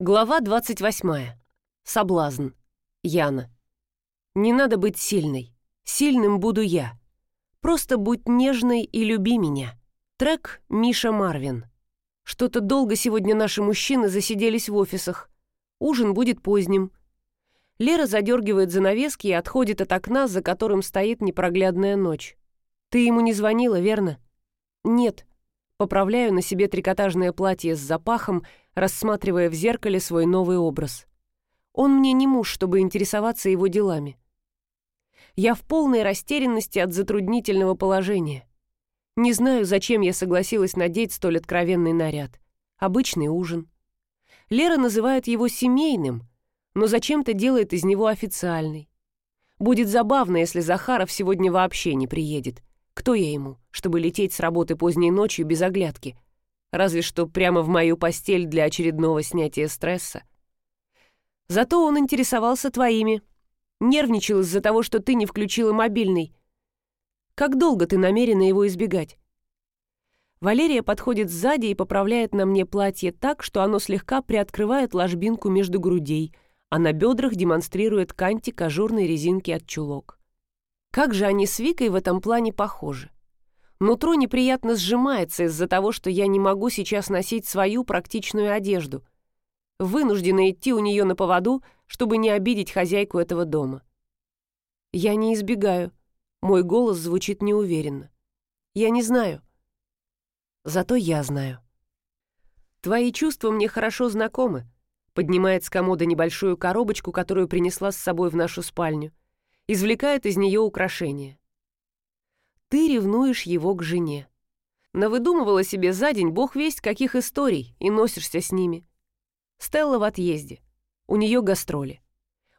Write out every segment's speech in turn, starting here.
Глава 28. Соблазн. Яна. Не надо быть сильной. Сильным буду я. Просто будь нежной и люби меня. Трек Миша Марвин. Что-то долго сегодня наши мужчины засиделись в офисах. Ужин будет поздним. Лера задергивает занавески и отходит от окна, за которым стоит непроглядная ночь. Ты ему не звонила, верно? Нет. Поправляю на себе трикотажное платье с запахом, рассматривая в зеркале свой новый образ. Он мне не муж, чтобы интересоваться его делами. Я в полной растерянности от затруднительного положения. Не знаю, зачем я согласилась надеть столь откровенный наряд. Обычный ужин. Лера называет его семейным, но зачем-то делает из него официальный. Будет забавно, если Захаров сегодня вообще не приедет. Кто я ему, чтобы лететь с работы поздней ночью без оглядки? Разве что прямо в мою постель для очередного снятия стресса. Зато он интересовался твоими. Нервничал из-за того, что ты не включила мобильный. Как долго ты намерена его избегать? Валерия подходит сзади и поправляет на мне платье так, что оно слегка приоткрывает ложбинку между грудей, а на бедрах демонстрирует кантик ажурной резинки от чулок. Как же они с Викой в этом плане похожи. Нутро неприятно сжимается из-за того, что я не могу сейчас носить свою практичную одежду. Вынуждена идти у нее на поводу, чтобы не обидеть хозяйку этого дома. Я не избегаю. Мой голос звучит неуверенно. Я не знаю. Зато я знаю. Твои чувства мне хорошо знакомы. Поднимает с комода небольшую коробочку, которую принесла с собой в нашу спальню извлекает из нее украшение. Ты ревнуешь его к жене. Навыдумывала себе за день бог весть каких историй и носишься с ними. Стелла в отъезде. У нее гастроли.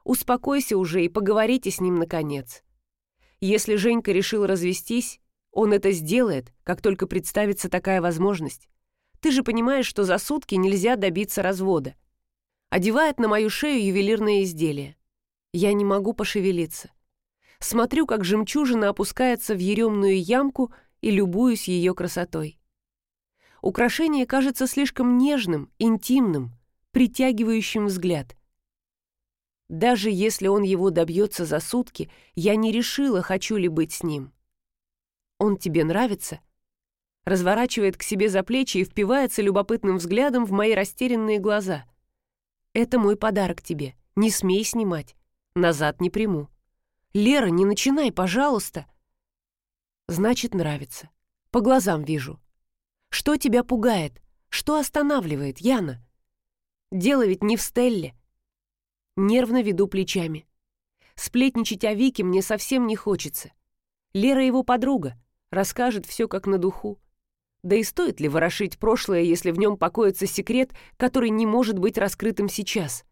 Успокойся уже и поговорите с ним наконец. Если Женька решил развестись, он это сделает, как только представится такая возможность. Ты же понимаешь, что за сутки нельзя добиться развода. Одевает на мою шею ювелирное изделие. Я не могу пошевелиться. Смотрю, как жемчужина опускается в еремную ямку и любуюсь ее красотой. Украшение кажется слишком нежным, интимным, притягивающим взгляд. Даже если он его добьется за сутки, я не решила, хочу ли быть с ним. Он тебе нравится? Разворачивает к себе за плечи и впивается любопытным взглядом в мои растерянные глаза. Это мой подарок тебе. Не смей снимать. Назад не приму. Лера, не начинай, пожалуйста. Значит, нравится. По глазам вижу. Что тебя пугает? Что останавливает, Яна? Дело ведь не в Стелле. Нервно веду плечами. Сплетничать о Вике мне совсем не хочется. Лера его подруга, расскажет все как на духу. Да и стоит ли ворошить прошлое, если в нем покоится секрет, который не может быть раскрытым сейчас?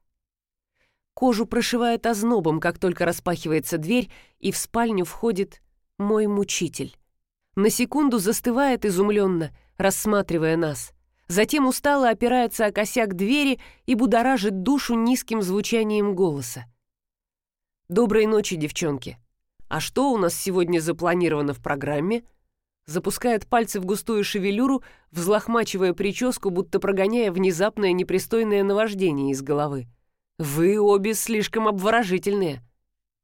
Кожу прошивает ознобом, как только распахивается дверь, и в спальню входит мой мучитель. На секунду застывает изумленно, рассматривая нас. Затем устало опирается о косяк двери и будоражит душу низким звучанием голоса. «Доброй ночи, девчонки. А что у нас сегодня запланировано в программе?» Запускает пальцы в густую шевелюру, взлохмачивая прическу, будто прогоняя внезапное непристойное наваждение из головы. Вы обе слишком обворожительные.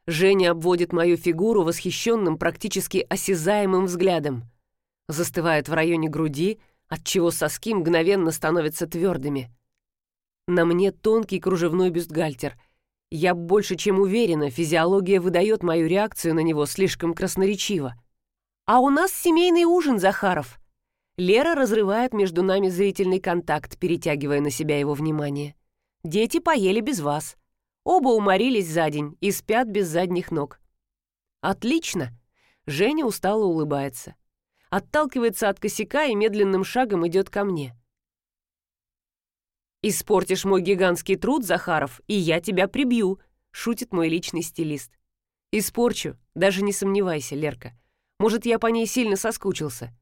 Женя обводит мою фигуру восхищенным, практически осязаемым взглядом. Застывает в районе груди, отчего соски мгновенно становятся твердыми. На мне тонкий кружевной бюстгальтер. Я больше чем уверена, физиология выдает мою реакцию на него слишком красноречиво. «А у нас семейный ужин, Захаров!» Лера разрывает между нами зрительный контакт, перетягивая на себя его внимание. Дети поели без вас. Оба уморились за день и спят без задних ног. Отлично. Женя устало улыбается. Отталкивается от косяка и медленным шагом идет ко мне. «Испортишь мой гигантский труд, Захаров, и я тебя прибью», — шутит мой личный стилист. «Испорчу, даже не сомневайся, Лерка. Может, я по ней сильно соскучился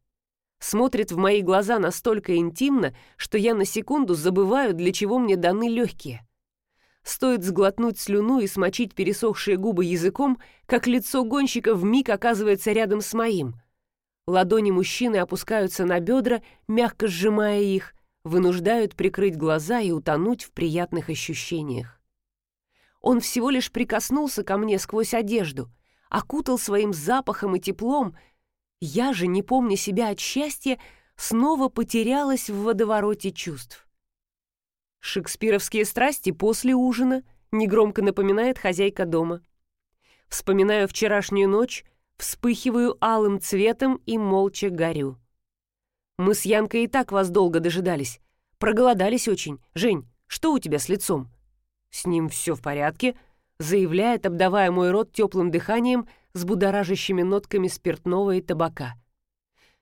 смотрит в мои глаза настолько интимно, что я на секунду забываю, для чего мне даны легкие. Стоит сглотнуть слюну и смочить пересохшие губы языком, как лицо гонщика вмиг оказывается рядом с моим. Ладони мужчины опускаются на бедра, мягко сжимая их, вынуждают прикрыть глаза и утонуть в приятных ощущениях. Он всего лишь прикоснулся ко мне сквозь одежду, окутал своим запахом и теплом. Я же, не помня себя от счастья, снова потерялась в водовороте чувств. Шекспировские страсти после ужина, негромко напоминает хозяйка дома. Вспоминаю вчерашнюю ночь, вспыхиваю алым цветом и молча горю. Мы с Янкой и так вас долго дожидались. Проголодались очень. Жень, что у тебя с лицом? С ним все в порядке, заявляет, обдавая мой рот теплым дыханием с будоражащими нотками спиртного и табака.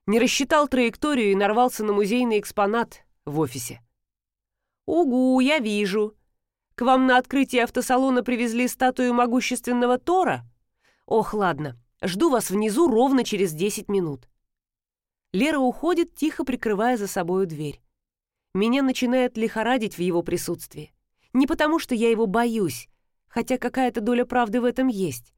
Не рассчитал траекторию и нарвался на музейный экспонат в офисе. «Угу, я вижу. К вам на открытие автосалона привезли статую могущественного Тора? Ох, ладно, жду вас внизу ровно через 10 минут». Лера уходит, тихо прикрывая за собою дверь. Меня начинает лихорадить в его присутствии. Не потому, что я его боюсь, хотя какая-то доля правды в этом есть.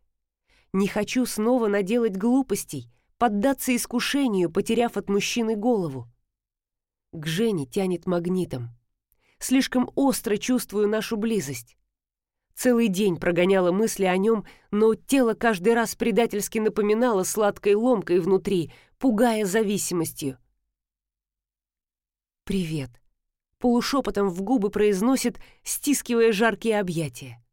Не хочу снова наделать глупостей, поддаться искушению, потеряв от мужчины голову. К Жене тянет магнитом. Слишком остро чувствую нашу близость. Целый день прогоняла мысли о нем, но тело каждый раз предательски напоминало сладкой ломкой внутри, пугая зависимостью. «Привет», — полушепотом в губы произносит, стискивая жаркие объятия.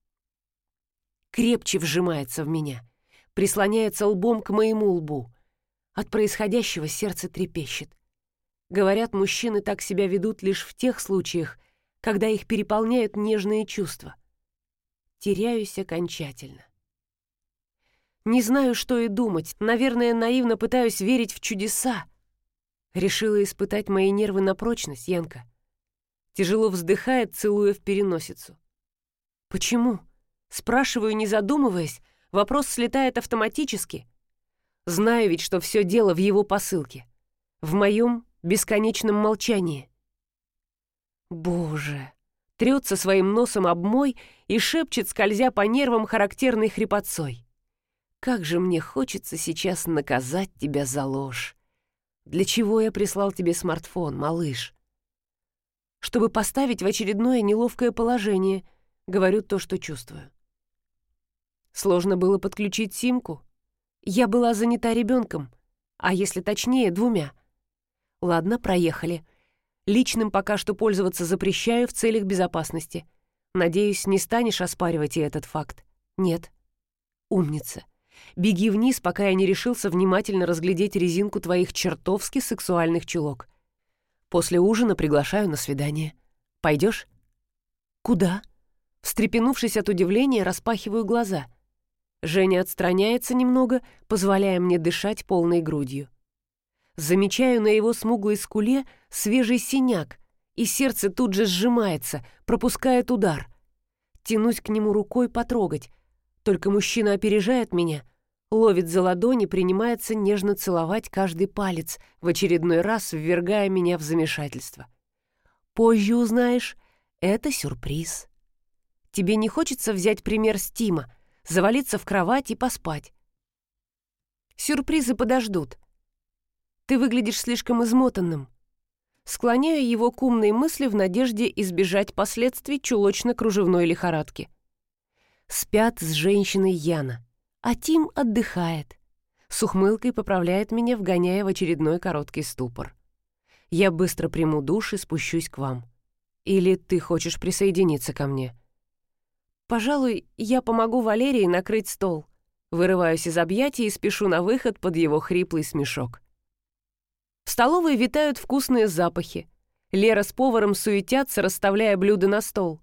Крепче вжимается в меня, прислоняется лбом к моему лбу. От происходящего сердце трепещет. Говорят, мужчины так себя ведут лишь в тех случаях, когда их переполняют нежные чувства — теряюсь окончательно. Не знаю, что и думать. Наверное, наивно пытаюсь верить в чудеса. Решила испытать мои нервы на прочность, Янка. Тяжело вздыхает, целуя в переносицу. Почему? Спрашиваю, не задумываясь. Вопрос слетает автоматически. Знаю ведь, что все дело в его посылке. В моем бесконечном молчании. Боже, трется своим носом об мой и шепчет, скользя по нервам характерной хрипотцой. «Как же мне хочется сейчас наказать тебя за ложь! Для чего я прислал тебе смартфон, малыш?» «Чтобы поставить в очередное неловкое положение», — говорю то, что чувствую. Сложно было подключить симку. Я была занята ребенком, а если точнее, двумя. Ладно, проехали. Личным пока что пользоваться запрещаю в целях безопасности. Надеюсь, не станешь оспаривать и этот факт. Нет. Умница. Беги вниз, пока я не решился внимательно разглядеть резинку твоих чертовски сексуальных чулок. После ужина приглашаю на свидание. Пойдешь? Куда? Встрепенувшись от удивления, распахиваю глаза. Женя отстраняется немного, позволяя мне дышать полной грудью. Замечаю на его смуглой скуле свежий синяк, и сердце тут же сжимается, пропускает удар. Тянусь к нему рукой потрогать, только мужчина опережает меня, ловит за ладони, принимается нежно целовать каждый палец, в очередной раз ввергая меня в замешательство. Позже узнаешь, это сюрприз. Тебе не хочется взять пример с Тима, завалиться в кровать и поспать? Сюрпризы подождут. Ты выглядишь слишком измотанным. Склоняю его к умной мысли в надежде избежать последствий чулочно-кружевной лихорадки. Спят с женщиной Яна, а Тим отдыхает. С ухмылкой поправляет меня, вгоняя в очередной короткий ступор. Я быстро приму душ и спущусь к вам. Или ты хочешь присоединиться ко мне? Пожалуй, я помогу Валерии накрыть стол. Вырываюсь из объятий и спешу на выход под его хриплый смешок. В столовой витают вкусные запахи. Лера с поваром суетятся, расставляя блюда на стол.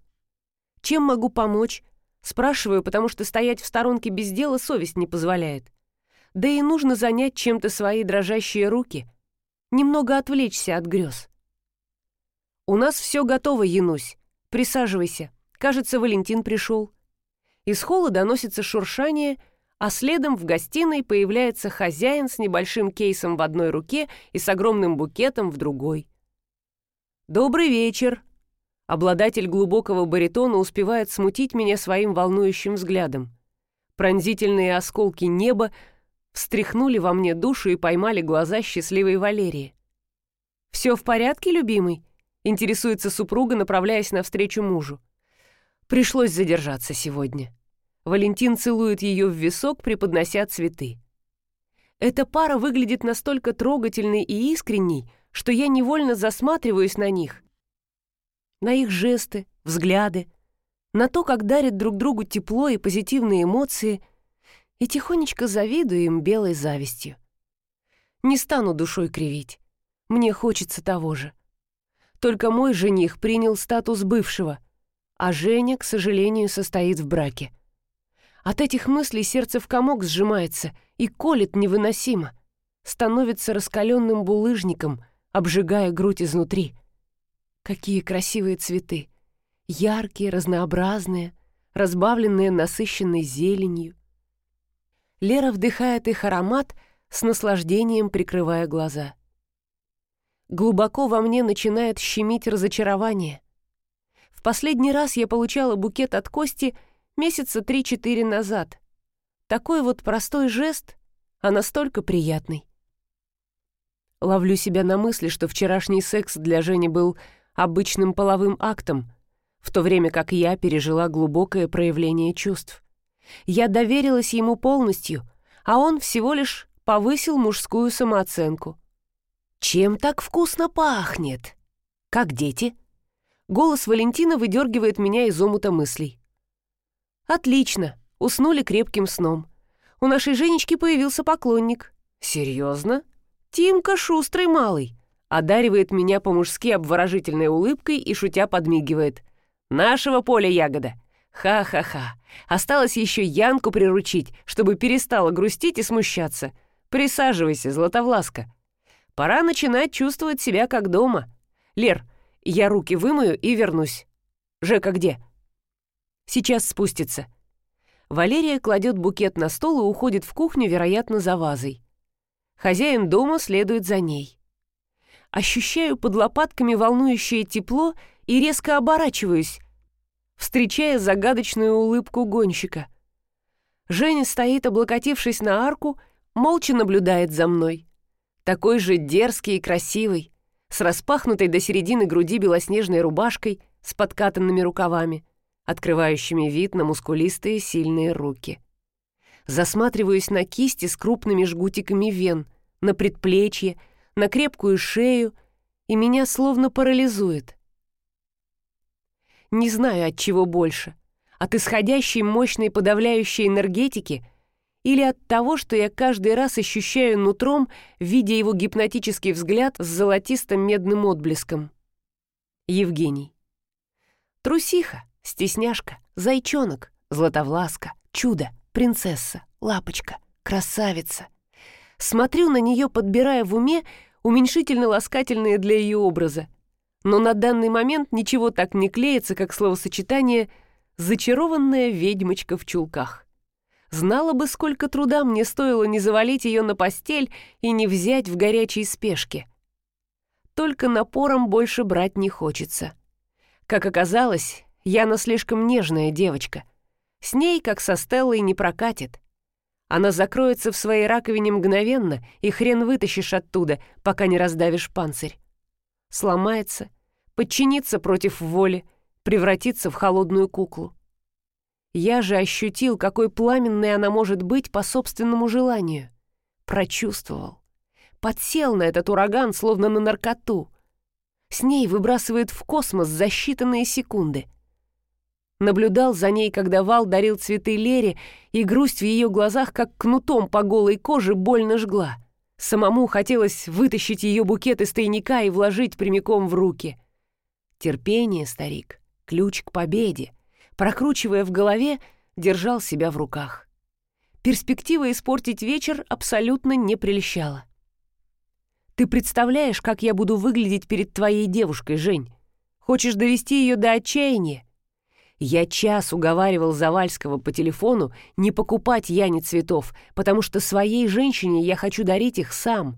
«Чем могу помочь?» Спрашиваю, потому что стоять в сторонке без дела совесть не позволяет. Да и нужно занять чем-то свои дрожащие руки. Немного отвлечься от грез. «У нас все готово, Янусь. Присаживайся. Кажется, Валентин пришел». Из холла доносится шуршание — а следом в гостиной появляется хозяин с небольшим кейсом в одной руке и с огромным букетом в другой. «Добрый вечер!» Обладатель глубокого баритона успевает смутить меня своим волнующим взглядом. Пронзительные осколки неба встряхнули во мне душу и поймали глаза счастливой Валерии. «Все в порядке, любимый?» — интересуется супруга, направляясь навстречу мужу. Пришлось задержаться сегодня. Валентин целует ее в висок, преподнося цветы. Эта пара выглядит настолько трогательной и искренней, что я невольно засматриваюсь на них. На их жесты, взгляды, на то, как дарят друг другу тепло и позитивные эмоции, и тихонечко завидую им белой завистью. Не стану душой кривить. Мне хочется того же. Только мой жених принял статус бывшего, а Женя, к сожалению, состоит в браке. От этих мыслей сердце в комок сжимается и колет невыносимо. Становится раскаленным булыжником, обжигая грудь изнутри. Какие красивые цветы! Яркие, разнообразные, разбавленные насыщенной зеленью. Лера вдыхает их аромат, с наслаждением прикрывая глаза. Глубоко во мне начинает щемить разочарование. Последний раз я получала букет от Кости — месяца три-четыре назад. Такой вот простой жест, а настолько приятный. Ловлю себя на мысли, что вчерашний секс для Жени был обычным половым актом, в то время как я пережила глубокое проявление чувств. Я доверилась ему полностью, а он всего лишь повысил мужскую самооценку. «Чем так вкусно пахнет?» «Как дети?» Голос Валентина выдергивает меня из омута мыслей. «Отлично. Уснули крепким сном. У нашей Женечки появился поклонник». «Серьезно?» «Тимка шустрый малый». Одаривает меня по-мужски обворожительной улыбкой и шутя подмигивает. «Нашего поля ягода. Ха-ха-ха. Осталось еще Янку приручить, чтобы перестала грустить и смущаться. Присаживайся, Златовласка. Пора начинать чувствовать себя как дома. Лер, я руки вымою и вернусь. Жека где?» Сейчас спустится». Валерия кладет букет на стол и уходит в кухню, вероятно, за вазой. Хозяин дома следует за ней. Ощущаю под лопатками волнующее тепло и резко оборачиваюсь, встречая загадочную улыбку гонщика. Женя стоит, облокотившись на арку, молча наблюдает за мной. Такой же дерзкий и красивый, с распахнутой до середины груди белоснежной рубашкой с подкатанными рукавами открывающими вид на мускулистые сильные руки. Засматриваюсь на кисти с крупными жгутиками вен, на предплечье, на крепкую шею, и меня словно парализует. Не знаю, от чего больше. От исходящей мощной подавляющей энергетики или от того, что я каждый раз ощущаю нутром, видя его гипнотический взгляд с золотистым медным отблеском. Евгений. Трусиха. Стесняшка, зайчонок, златовласка, чудо, принцесса, лапочка, красавица. Смотрю на нее, подбирая в уме уменьшительно-ласкательные для ее образа. Но на данный момент ничего так не клеится, как словосочетание «зачарованная ведьмочка в чулках». Знала бы, сколько труда мне стоило не завалить ее на постель и не взять в горячей спешке. Только напором больше брать не хочется. Как оказалось, Яна слишком нежная девочка. С ней, как со Стеллой, не прокатит. Она закроется в своей раковине мгновенно, и хрен вытащишь оттуда, пока не раздавишь панцирь. Сломается, подчинится против воли, превратится в холодную куклу. Я же ощутил, какой пламенной она может быть по собственному желанию. Прочувствовал. Подсел на этот ураган, словно на наркоту. С ней выбрасывает в космос за считанные секунды — Наблюдал за ней, когда Вал дарил цветы Лере, и грусть в ее глазах, как кнутом по голой коже, больно жгла. Самому хотелось вытащить ее букет из тайника и вложить прямиком в руки. Терпение, старик, ключ к победе. Прокручивая в голове, держал себя в руках. Перспектива испортить вечер абсолютно не прельщала. «Ты представляешь, как я буду выглядеть перед твоей девушкой, Жень? Хочешь довести ее до отчаяния? Я час уговаривал Завальского по телефону не покупать Яне цветов, потому что своей женщине я хочу дарить их сам.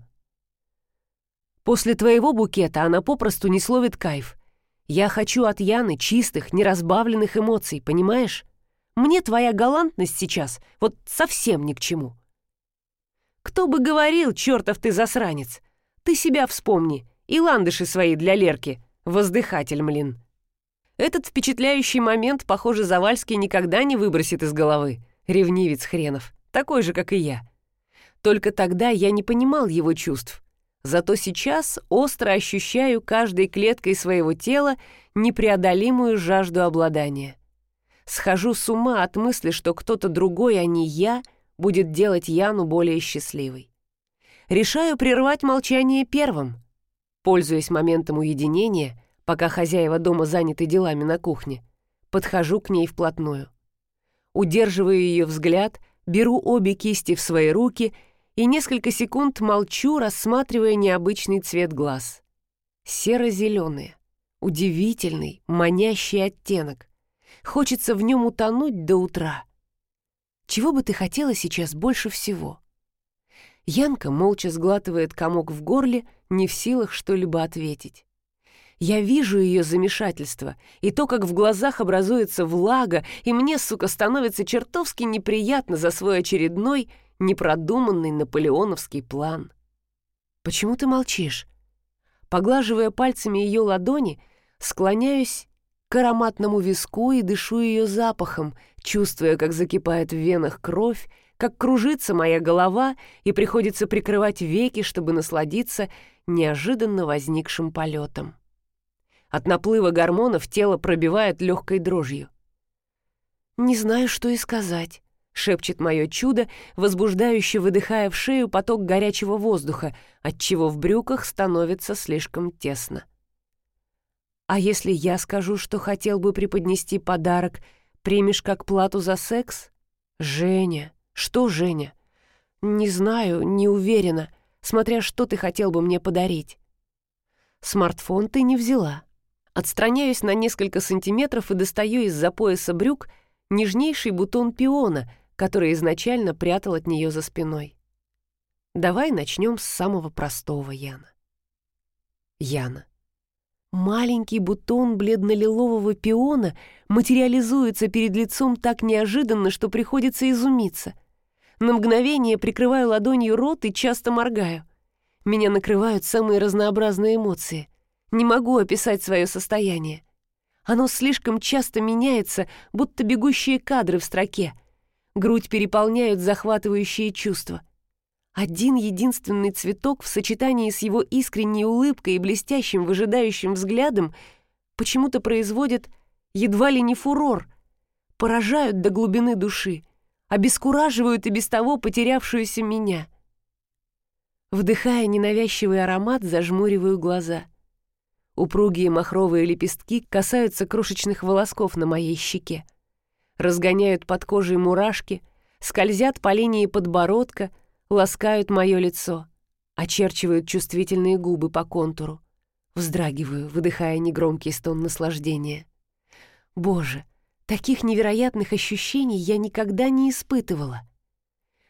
После твоего букета она попросту не словит кайф. Я хочу от Яны чистых, неразбавленных эмоций, понимаешь? Мне твоя галантность сейчас вот совсем ни к чему. Кто бы говорил, чертов ты засранец. Ты себя вспомни и ландыши свои для Лерки. Воздыхатель, млин. Этот впечатляющий момент, похоже, Завальский никогда не выбросит из головы. Ревнивец хренов, такой же, как и я. Только тогда я не понимал его чувств. Зато сейчас остро ощущаю каждой клеткой своего тела непреодолимую жажду обладания. Схожу с ума от мысли, что кто-то другой, а не я, будет делать Яну более счастливой. Решаю прервать молчание первым. Пользуясь моментом уединения, пока хозяева дома заняты делами на кухне, подхожу к ней вплотную. Удерживаю ее взгляд, беру обе кисти в свои руки и несколько секунд молчу, рассматривая необычный цвет глаз. Серо-зеленые, удивительный, манящий оттенок. Хочется в нем утонуть до утра. Чего бы ты хотела сейчас больше всего? Янка молча сглатывает комок в горле, не в силах что-либо ответить. Я вижу ее замешательство, и то, как в глазах образуется влага, и мне, сука, становится чертовски неприятно за свой очередной, непродуманный наполеоновский план. «Почему ты молчишь?» Поглаживая пальцами ее ладони, склоняюсь к ароматному виску и дышу ее запахом, чувствуя, как закипает в венах кровь, как кружится моя голова и приходится прикрывать веки, чтобы насладиться неожиданно возникшим полетом. От наплыва гормонов тело пробивает легкой дрожью. «Не знаю, что и сказать», — шепчет мое чудо, возбуждающе выдыхая в шею поток горячего воздуха, отчего в брюках становится слишком тесно. «А если я скажу, что хотел бы преподнести подарок, примешь как плату за секс?» «Женя, «Что, Женя?» «Не знаю, не уверена, смотря что ты хотел бы мне подарить». «Смартфон ты не взяла». Отстраняюсь на несколько сантиметров и достаю из-за пояса брюк нежнейший бутон пиона, который изначально прятал от нее за спиной. Давай начнем с самого простого, Яна. Яна. Маленький бутон бледно-лилового пиона материализуется перед лицом так неожиданно, что приходится изумиться. На мгновение прикрываю ладонью рот и часто моргаю. Меня накрывают самые разнообразные эмоции. Не могу описать свое состояние. Оно слишком часто меняется, будто бегущие кадры в строке. Грудь переполняют захватывающие чувства. Один единственный цветок в сочетании с его искренней улыбкой и блестящим выжидающим взглядом почему-то производит едва ли не фурор, поражают до глубины души обескураживают и без того потерявшуюся меня. Вдыхая ненавязчивый аромат, зажмуриваю глаза. Упругие махровые лепестки касаются крошечных волосков на моей щеке. Разгоняют под кожей мурашки, скользят по линии подбородка, ласкают мое лицо, очерчивают чувствительные губы по контуру. Вздрагиваю, выдыхая негромкий стон наслаждения. Боже, Таких невероятных ощущений я никогда не испытывала.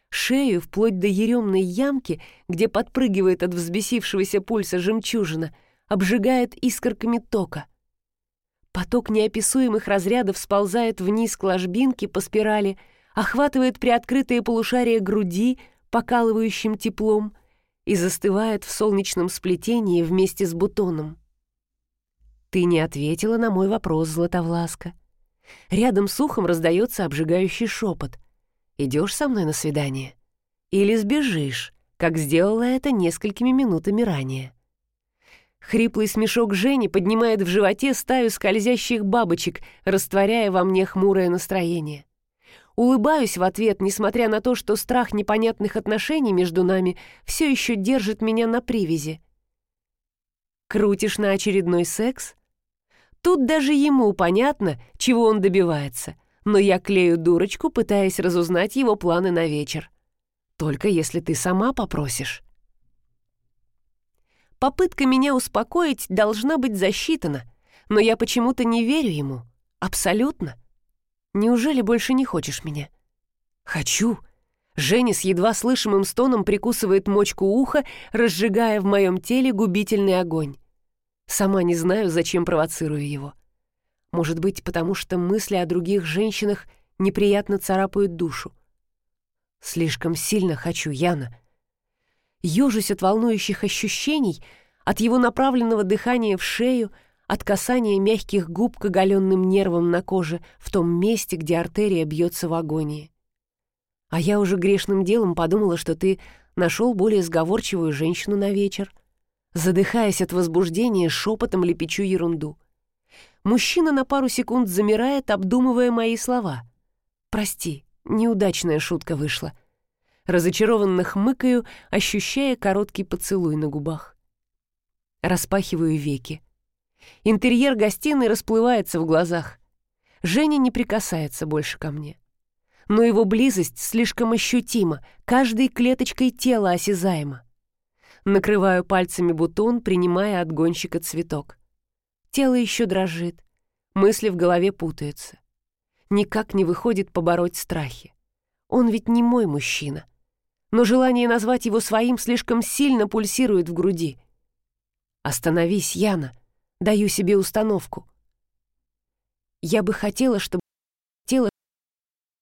Шею, вплоть до еремной ямки, где подпрыгивает от взбесившегося пульса жемчужина, обжигает искорками тока. Поток неописуемых разрядов сползает вниз к ложбинке по спирали, охватывает приоткрытые полушария груди, покалывающим теплом, и застывает в солнечном сплетении вместе с бутоном. «Ты не ответила на мой вопрос, Златовласка», Рядом с ухом раздается обжигающий шепот. «Идешь со мной на свидание? Или сбежишь, как сделала это несколькими минутами ранее?» Хриплый смешок Жени поднимает в животе стаю скользящих бабочек, растворяя во мне хмурое настроение. Улыбаюсь в ответ, несмотря на то, что страх непонятных отношений между нами все еще держит меня на привязи. «Крутишь на очередной секс?» Тут даже ему понятно, чего он добивается, но я клею дурочку, пытаясь разузнать его планы на вечер. Только если ты сама попросишь. Попытка меня успокоить должна быть засчитана, но я почему-то не верю ему. Абсолютно. Неужели больше не хочешь меня? Хочу. Женя с едва слышимым стоном прикусывает мочку уха, разжигая в моем теле губительный огонь. Сама не знаю, зачем провоцирую его. Может быть, потому что мысли о других женщинах неприятно царапают душу. Слишком сильно хочу Яна. Ёжусь от волнующих ощущений, от его направленного дыхания в шею, от касания мягких губ к оголенным нервам на коже в том месте, где артерия бьется в агонии. А я уже грешным делом подумала, что ты нашел более сговорчивую женщину на вечер. Задыхаясь от возбуждения, шепотом лепечу ерунду. Мужчина на пару секунд замирает, обдумывая мои слова. «Прости, неудачная шутка вышла». Разочарованно хмыкаю, ощущая короткий поцелуй на губах. Распахиваю веки. Интерьер гостиной расплывается в глазах. Женя не прикасается больше ко мне. Но его близость слишком ощутима, каждой клеточкой тела осязаема. Накрываю пальцами бутон, принимая от гонщика цветок. Тело еще дрожит, мысли в голове путаются. Никак не выходит побороть страхи. Он ведь не мой мужчина. Но желание назвать его своим слишком сильно пульсирует в груди. «Остановись, Яна!» Даю себе установку. Я бы хотела, чтобы